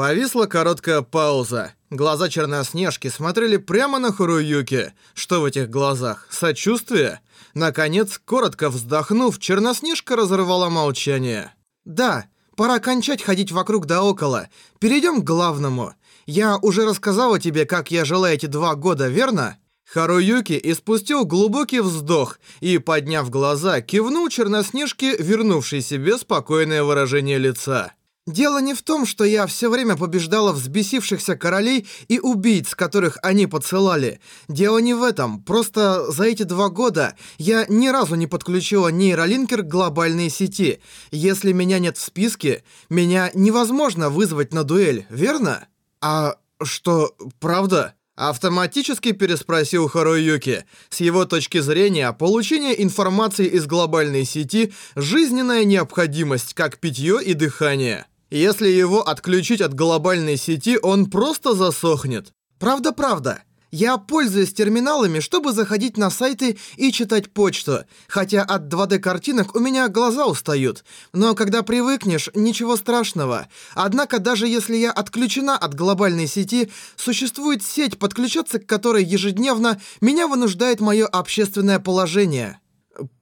Повисла короткая пауза. Глаза Черноснежки смотрели прямо на Харуюки. Что в этих глазах? Сочувствие? Наконец, коротко вздохнув, Черноснежка разорвала молчание. «Да, пора кончать ходить вокруг да около. Перейдем к главному. Я уже рассказала тебе, как я жила эти два года, верно?» Харуюки испустил глубокий вздох и, подняв глаза, кивнул Черноснежке, вернувшей себе спокойное выражение лица. Дело не в том, что я все время побеждала взбесившихся королей и убийц, которых они подсылали. Дело не в этом. Просто за эти два года я ни разу не подключила нейролинкер к глобальной сети. Если меня нет в списке, меня невозможно вызвать на дуэль, верно? А что, правда? Автоматически переспросил Харуюки. С его точки зрения, получение информации из глобальной сети – жизненная необходимость, как питье и дыхание. Если его отключить от глобальной сети, он просто засохнет. Правда-правда. Я пользуюсь терминалами, чтобы заходить на сайты и читать почту, хотя от 2D-картинок у меня глаза устают. Но когда привыкнешь, ничего страшного. Однако даже если я отключена от глобальной сети, существует сеть, подключаться к которой ежедневно меня вынуждает мое общественное положение.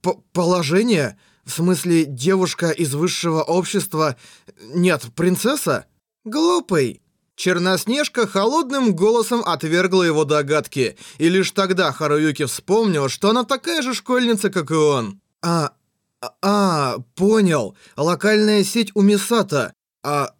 П положение? В смысле, девушка из высшего общества... Нет, принцесса? Глупый. Черноснежка холодным голосом отвергла его догадки, и лишь тогда Харуюки вспомнил, что она такая же школьница, как и он. А... А, понял. Локальная сеть у Мисата. А...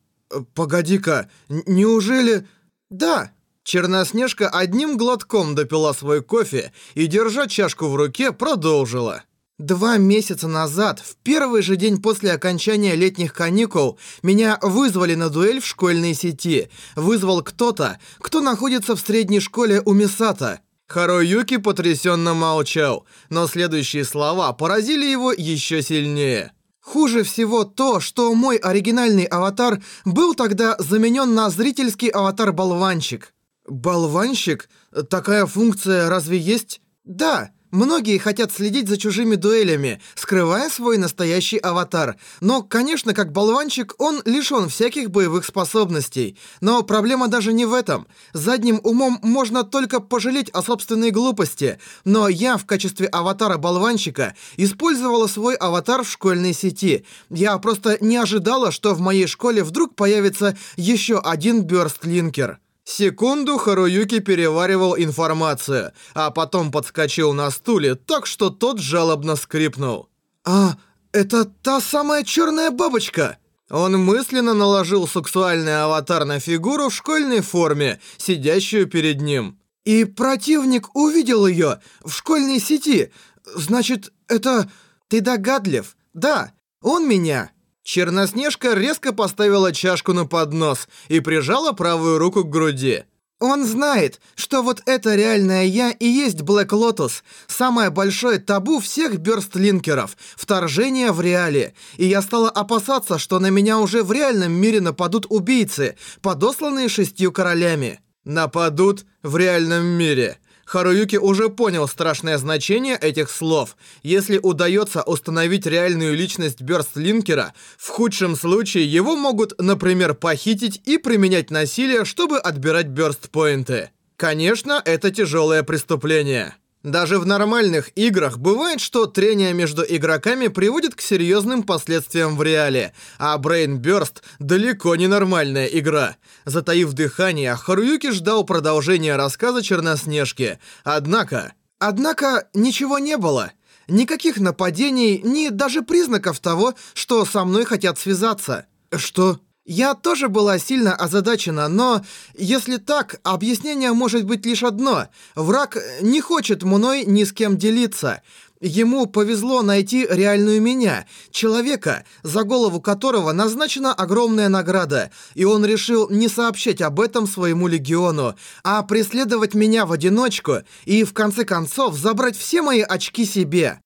Погоди-ка, неужели... Да. Черноснежка одним глотком допила свой кофе и, держа чашку в руке, продолжила. Два месяца назад, в первый же день после окончания летних каникул, меня вызвали на дуэль в школьной сети. Вызвал кто-то, кто находится в средней школе у Мисата. Харуюки потрясенно молчал, но следующие слова поразили его еще сильнее. Хуже всего то, что мой оригинальный аватар был тогда заменен на зрительский аватар-болванщик. Болванщик? Такая функция разве есть? Да. Многие хотят следить за чужими дуэлями, скрывая свой настоящий аватар. Но, конечно, как болванчик, он лишён всяких боевых способностей. Но проблема даже не в этом. Задним умом можно только пожалеть о собственной глупости. Но я в качестве аватара-болванчика использовала свой аватар в школьной сети. Я просто не ожидала, что в моей школе вдруг появится ещё один бёрстлинкер. Секунду Харуюки переваривал информацию, а потом подскочил на стуле так, что тот жалобно скрипнул. «А, это та самая черная бабочка!» Он мысленно наложил сексуальный аватар на фигуру в школьной форме, сидящую перед ним. «И противник увидел ее в школьной сети. Значит, это... Ты догадлив? Да, он меня Черноснежка резко поставила чашку на поднос и прижала правую руку к груди. Он знает, что вот это реальное я и есть Black Lotus, самое большое табу всех бёрстлинкеров, вторжение в реале. И я стала опасаться, что на меня уже в реальном мире нападут убийцы, подосланные шестью королями. Нападут в реальном мире. Харуюки уже понял страшное значение этих слов. Если удается установить реальную личность Бёрстлинкера, в худшем случае его могут, например, похитить и применять насилие, чтобы отбирать бёрстпоинты. Конечно, это тяжелое преступление. Даже в нормальных играх бывает, что трение между игроками приводит к серьезным последствиям в реале, а Brain Burst далеко не нормальная игра. Затаив дыхание, Харуюки ждал продолжения рассказа Черноснежки. Однако... Однако ничего не было. Никаких нападений, ни даже признаков того, что со мной хотят связаться. Что? Я тоже была сильно озадачена, но если так, объяснение может быть лишь одно. Враг не хочет мной ни с кем делиться. Ему повезло найти реальную меня, человека, за голову которого назначена огромная награда, и он решил не сообщать об этом своему легиону, а преследовать меня в одиночку и, в конце концов, забрать все мои очки себе.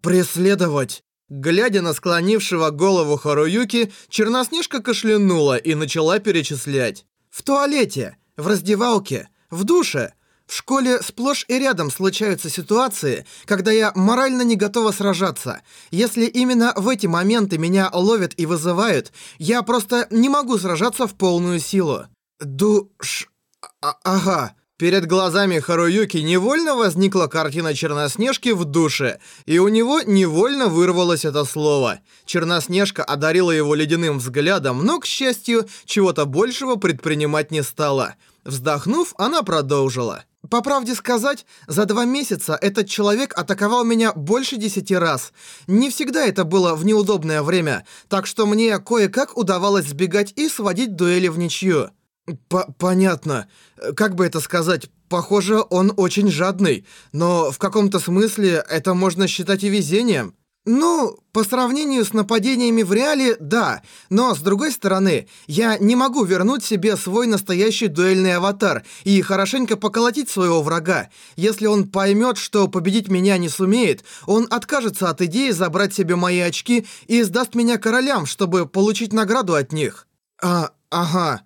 Преследовать. Глядя на склонившего голову Харуюки, Черноснежка кашлянула и начала перечислять. «В туалете, в раздевалке, в душе, В школе сплошь и рядом случаются ситуации, когда я морально не готова сражаться. Если именно в эти моменты меня ловят и вызывают, я просто не могу сражаться в полную силу. Душ... А ага. Перед глазами Харуюки невольно возникла картина Черноснежки в душе, и у него невольно вырвалось это слово. Черноснежка одарила его ледяным взглядом, но, к счастью, чего-то большего предпринимать не стала. Вздохнув, она продолжила. По правде сказать, за два месяца этот человек атаковал меня больше десяти раз. Не всегда это было в неудобное время, так что мне кое-как удавалось сбегать и сводить дуэли в ничью. П Понятно. Как бы это сказать? Похоже, он очень жадный, но в каком-то смысле это можно считать и везением. Ну, по сравнению с нападениями в реале, да. Но, с другой стороны, я не могу вернуть себе свой настоящий дуэльный аватар и хорошенько поколотить своего врага. Если он поймет, что победить меня не сумеет, он откажется от идеи забрать себе мои очки и сдаст меня королям, чтобы получить награду от них. А, ага,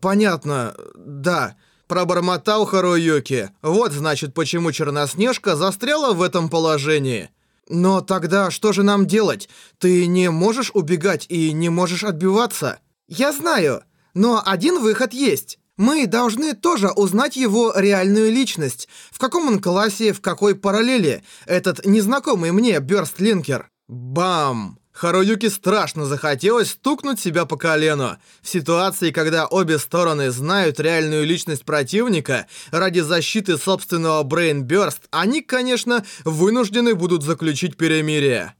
понятно, да. Пробормотал Харуюки. Вот значит, почему Черноснежка застряла в этом положении. «Но тогда что же нам делать? Ты не можешь убегать и не можешь отбиваться?» «Я знаю, но один выход есть. Мы должны тоже узнать его реальную личность. В каком он классе, в какой параллели. Этот незнакомый мне Бёрстлинкер». «Бам!» Харуюки страшно захотелось стукнуть себя по колену. В ситуации, когда обе стороны знают реальную личность противника, ради защиты собственного Burst, они, конечно, вынуждены будут заключить перемирие.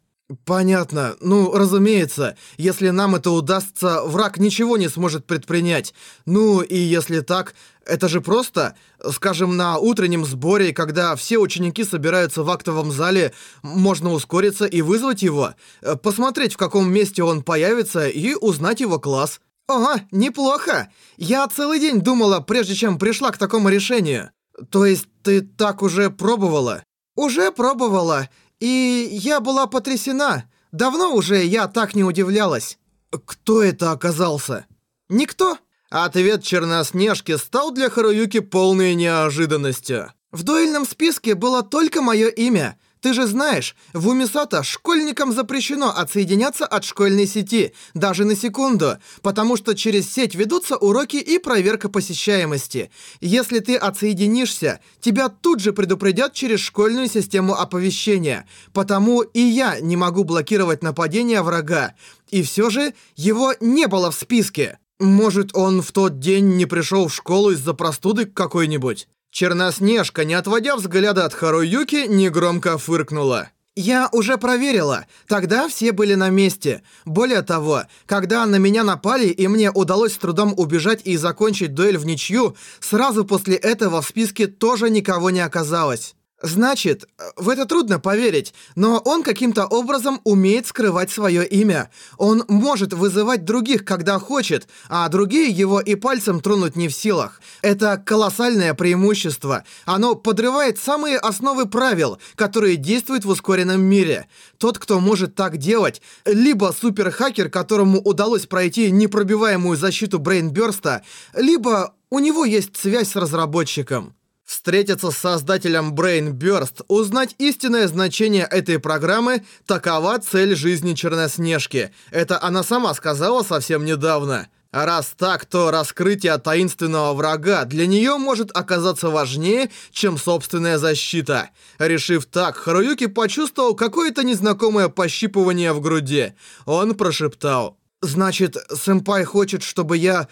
Понятно. Ну, разумеется, если нам это удастся, враг ничего не сможет предпринять. Ну, и если так, это же просто, скажем, на утреннем сборе, когда все ученики собираются в актовом зале, можно ускориться и вызвать его, посмотреть, в каком месте он появится, и узнать его класс. Ага, неплохо. Я целый день думала, прежде чем пришла к такому решению. То есть ты так уже пробовала? Уже пробовала. И я была потрясена. Давно уже я так не удивлялась. Кто это оказался? Никто. Ответ Черноснежки стал для Харуюки полной неожиданностью. В дуэльном списке было только мое имя. Ты же знаешь, в Умисата школьникам запрещено отсоединяться от школьной сети, даже на секунду, потому что через сеть ведутся уроки и проверка посещаемости. Если ты отсоединишься, тебя тут же предупредят через школьную систему оповещения. Потому и я не могу блокировать нападение врага. И все же его не было в списке. Может, он в тот день не пришел в школу из-за простуды какой-нибудь? Черноснежка, не отводя взгляда от Харуюки, негромко фыркнула. «Я уже проверила. Тогда все были на месте. Более того, когда на меня напали и мне удалось с трудом убежать и закончить дуэль в ничью, сразу после этого в списке тоже никого не оказалось». Значит, в это трудно поверить, но он каким-то образом умеет скрывать свое имя. Он может вызывать других, когда хочет, а другие его и пальцем тронуть не в силах. Это колоссальное преимущество. Оно подрывает самые основы правил, которые действуют в ускоренном мире. Тот, кто может так делать, либо суперхакер, которому удалось пройти непробиваемую защиту Брейнбёрста, либо у него есть связь с разработчиком. Встретиться с создателем Brain Burst, узнать истинное значение этой программы – такова цель жизни Черноснежки. Это она сама сказала совсем недавно. Раз так, то раскрытие таинственного врага для нее может оказаться важнее, чем собственная защита. Решив так, Харуюки почувствовал какое-то незнакомое пощипывание в груди. Он прошептал. «Значит, сэмпай хочет, чтобы я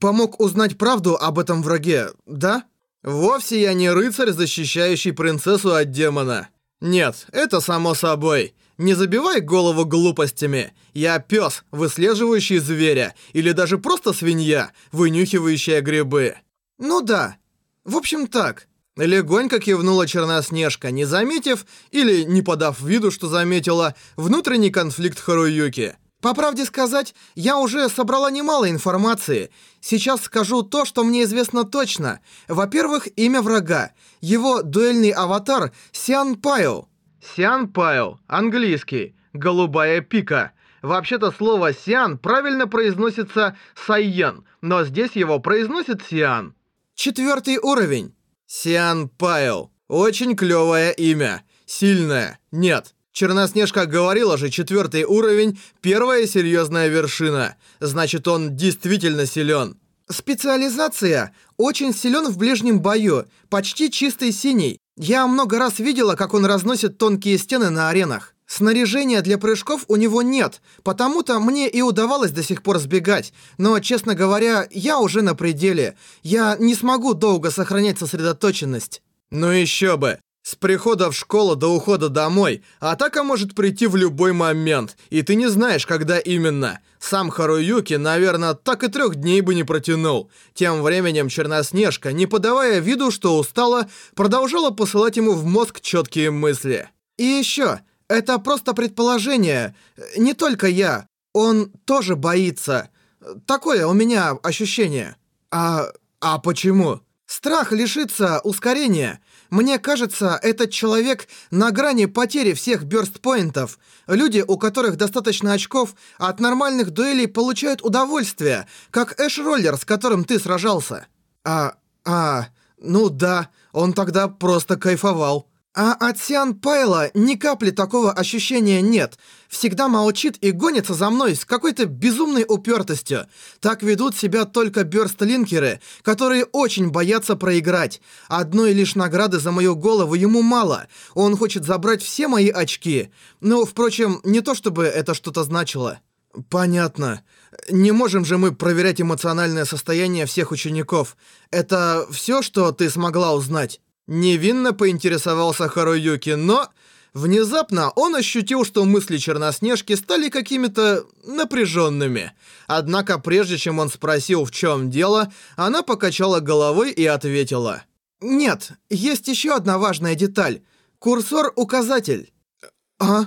помог узнать правду об этом враге, да?» Вовсе я не рыцарь, защищающий принцессу от демона. Нет, это само собой. Не забивай голову глупостями. Я пес, выслеживающий зверя, или даже просто свинья, вынюхивающая грибы. Ну да. В общем так. Легонько кивнула Черноснежка, не заметив, или не подав виду, что заметила, внутренний конфликт Харуюки. По правде сказать, я уже собрала немало информации. Сейчас скажу то, что мне известно точно. Во-первых, имя врага. Его дуэльный аватар Сиан Пайо. Сиан Пайо, английский. Голубая пика. Вообще-то слово «сиан» правильно произносится «сайен», но здесь его произносит «сиан». Четвертый уровень. Сиан Пайл. Очень клёвое имя. Сильное. Нет. Черноснежка говорила же, четвертый уровень – первая серьезная вершина. Значит, он действительно силен. Специализация. Очень силен в ближнем бою. Почти чистый синий. Я много раз видела, как он разносит тонкие стены на аренах. Снаряжения для прыжков у него нет, потому-то мне и удавалось до сих пор сбегать. Но, честно говоря, я уже на пределе. Я не смогу долго сохранять сосредоточенность. Ну еще бы. С прихода в школу до ухода домой атака может прийти в любой момент, и ты не знаешь, когда именно. Сам Харуюки, наверное, так и трех дней бы не протянул. Тем временем Черноснежка, не подавая виду, что устала, продолжала посылать ему в мозг четкие мысли. И еще, это просто предположение. Не только я. Он тоже боится. Такое у меня ощущение. А... а почему? Страх лишиться ускорения. Мне кажется, этот человек на грани потери всех бёрстпоинтов. Люди, у которых достаточно очков, от нормальных дуэлей получают удовольствие, как Эш-роллер, с которым ты сражался. А... а... ну да, он тогда просто кайфовал. А от Сиан Пайла ни капли такого ощущения нет. Всегда молчит и гонится за мной с какой-то безумной упертостью. Так ведут себя только бёрстлинкеры, которые очень боятся проиграть. Одной лишь награды за мою голову ему мало. Он хочет забрать все мои очки. Но, впрочем, не то чтобы это что-то значило. Понятно. Не можем же мы проверять эмоциональное состояние всех учеников. Это все, что ты смогла узнать? Невинно поинтересовался Харуюки, но... Внезапно он ощутил, что мысли Черноснежки стали какими-то напряженными. Однако прежде чем он спросил, в чем дело, она покачала головой и ответила. «Нет, есть еще одна важная деталь. Курсор-указатель». «А?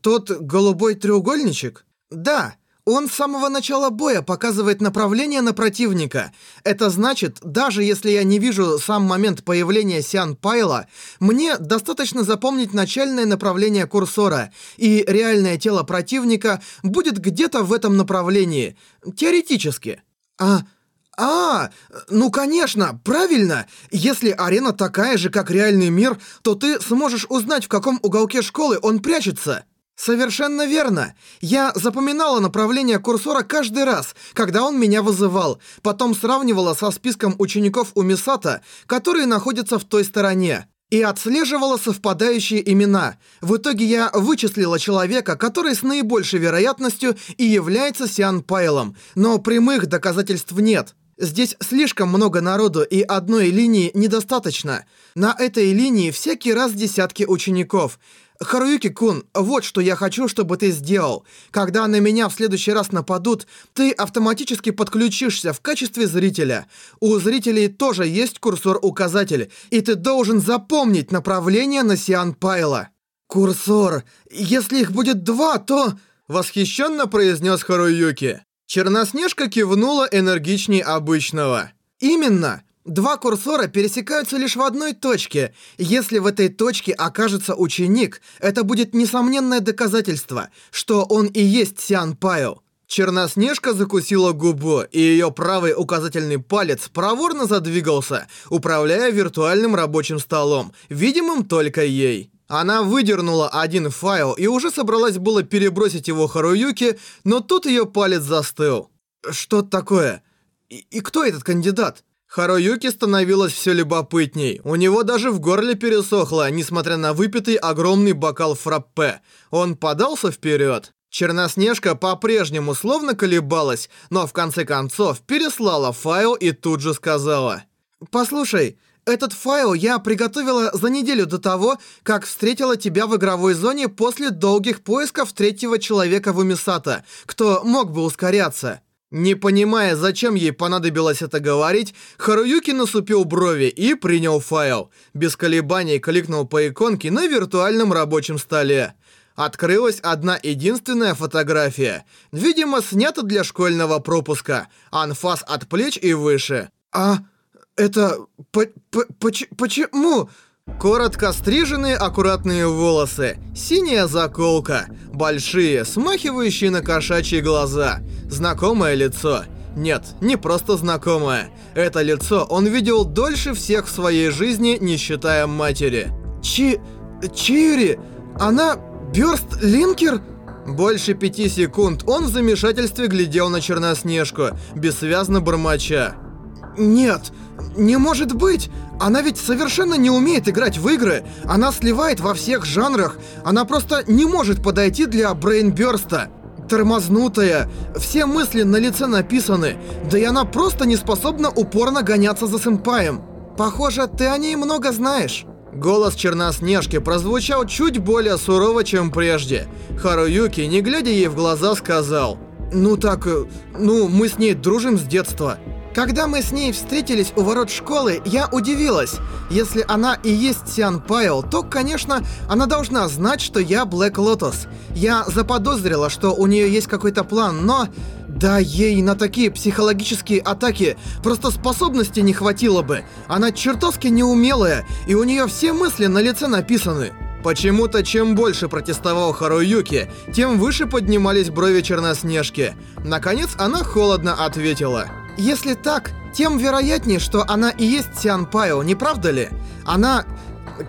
Тот голубой треугольничек?» «Да». Он с самого начала боя показывает направление на противника. Это значит, даже если я не вижу сам момент появления Сиан Пайла, мне достаточно запомнить начальное направление курсора, и реальное тело противника будет где-то в этом направлении. Теоретически. А... А, ну конечно, правильно. Если арена такая же, как реальный мир, то ты сможешь узнать, в каком уголке школы он прячется. «Совершенно верно. Я запоминала направление курсора каждый раз, когда он меня вызывал, потом сравнивала со списком учеников у Мисата, которые находятся в той стороне, и отслеживала совпадающие имена. В итоге я вычислила человека, который с наибольшей вероятностью и является Сиан Пайлом, но прямых доказательств нет». Здесь слишком много народу, и одной линии недостаточно. На этой линии всякий раз десятки учеников. Харуюки-кун, вот что я хочу, чтобы ты сделал. Когда на меня в следующий раз нападут, ты автоматически подключишься в качестве зрителя. У зрителей тоже есть курсор-указатель, и ты должен запомнить направление на Сиан Пайла. Курсор, если их будет два, то... Восхищенно произнес Харуюки. Черноснежка кивнула энергичней обычного. Именно. Два курсора пересекаются лишь в одной точке. Если в этой точке окажется ученик, это будет несомненное доказательство, что он и есть Сиан Пао. Черноснежка закусила губу, и ее правый указательный палец проворно задвигался, управляя виртуальным рабочим столом, видимым только ей. Она выдернула один файл и уже собралась было перебросить его Харуюке, но тут ее палец застыл. Что такое? И, и кто этот кандидат? Харуюки становилось все любопытней. У него даже в горле пересохло, несмотря на выпитый огромный бокал фраппе. Он подался вперед. Черноснежка по-прежнему словно колебалась, но в конце концов переслала файл и тут же сказала. «Послушай, этот файл я приготовила за неделю до того, как встретила тебя в игровой зоне после долгих поисков третьего человека в Умисата, кто мог бы ускоряться». Не понимая, зачем ей понадобилось это говорить, Харуюки насупил брови и принял файл. Без колебаний кликнул по иконке на виртуальном рабочем столе. Открылась одна единственная фотография. Видимо, снята для школьного пропуска. Анфас от плеч и выше. А это... По -по Почему? Коротко стриженные аккуратные волосы, синяя заколка, большие, смахивающие на кошачьи глаза, знакомое лицо. Нет, не просто знакомое. Это лицо он видел дольше всех в своей жизни, не считая матери. Чи... Чири? Она... Бёрст Линкер? Больше пяти секунд он в замешательстве глядел на Черноснежку, бессвязно бормоча. «Нет, не может быть! Она ведь совершенно не умеет играть в игры! Она сливает во всех жанрах! Она просто не может подойти для брейнбёрста!» Тормознутая, все мысли на лице написаны, да и она просто не способна упорно гоняться за сэмпаем. Похоже, ты о ней много знаешь. Голос Черноснежки прозвучал чуть более сурово, чем прежде. Харуюки, не глядя ей в глаза, сказал, «Ну так, э, ну, мы с ней дружим с детства». Когда мы с ней встретились у ворот школы, я удивилась. Если она и есть Сиан Пайл, то, конечно, она должна знать, что я Блэк Лотос. Я заподозрила, что у нее есть какой-то план, но... Да, ей на такие психологические атаки просто способности не хватило бы. Она чертовски неумелая, и у нее все мысли на лице написаны. Почему-то чем больше протестовал Харуюки, тем выше поднимались брови Черноснежки. Наконец она холодно ответила. Если так, тем вероятнее, что она и есть Сиан Пайо, не правда ли? Она...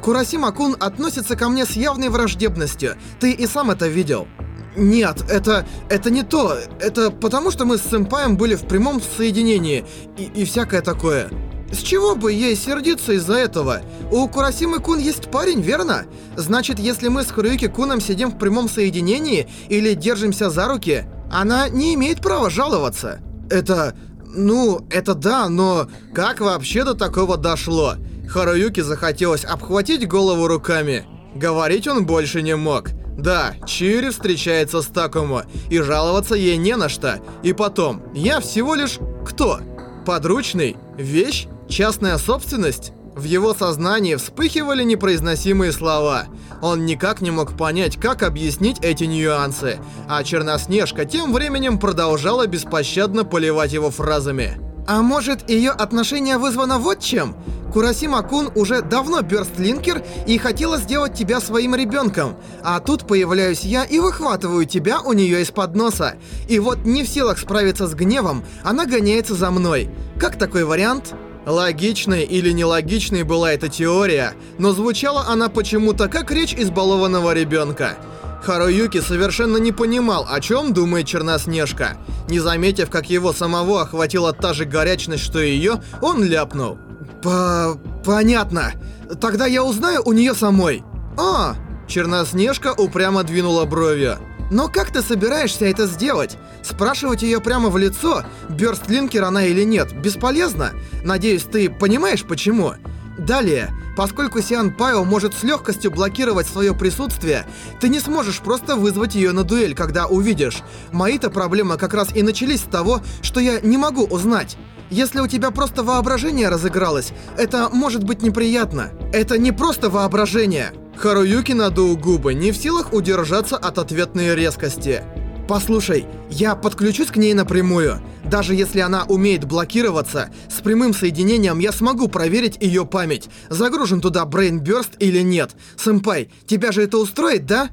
Курасима-кун относится ко мне с явной враждебностью. Ты и сам это видел. Нет, это... это не то. Это потому, что мы с сэмпаем были в прямом соединении. И, и всякое такое. С чего бы ей сердиться из-за этого? У Курасимы-кун есть парень, верно? Значит, если мы с Харуюки-куном сидим в прямом соединении или держимся за руки, она не имеет права жаловаться. Это... Ну, это да, но как вообще до такого дошло? Харуюки захотелось обхватить голову руками. Говорить он больше не мог. Да, Чири встречается с Такому, и жаловаться ей не на что. И потом, я всего лишь... кто? Подручный? Вещь? Частная собственность? В его сознании вспыхивали непроизносимые слова. Он никак не мог понять, как объяснить эти нюансы, а Черноснежка тем временем продолжала беспощадно поливать его фразами. А может, ее отношение вызвано вот чем? Курасима-кун уже давно бёрстлинкер и хотела сделать тебя своим ребенком, а тут появляюсь я и выхватываю тебя у нее из-под носа. И вот не в силах справиться с гневом, она гоняется за мной. Как такой вариант? Логичной или нелогичной была эта теория, но звучала она почему-то как речь избалованного ребенка. Харуюки совершенно не понимал, о чем думает Черноснежка. Не заметив, как его самого охватила та же горячность, что и ее, он ляпнул. По... понятно. Тогда я узнаю у нее самой. А, Черноснежка упрямо двинула бровью. Но как ты собираешься это сделать? Спрашивать ее прямо в лицо, бёрстлинкер она или нет, бесполезно. Надеюсь, ты понимаешь почему? Далее, поскольку Сиан Пайо может с легкостью блокировать свое присутствие, ты не сможешь просто вызвать ее на дуэль, когда увидишь. Мои-то проблемы как раз и начались с того, что я не могу узнать. Если у тебя просто воображение разыгралось, это может быть неприятно. Это не просто воображение. Харуюки надул губы, не в силах удержаться от ответной резкости. Послушай, я подключусь к ней напрямую. Даже если она умеет блокироваться, с прямым соединением я смогу проверить ее память, загружен туда Brain Burst или нет. Сэмпай, тебя же это устроит, да?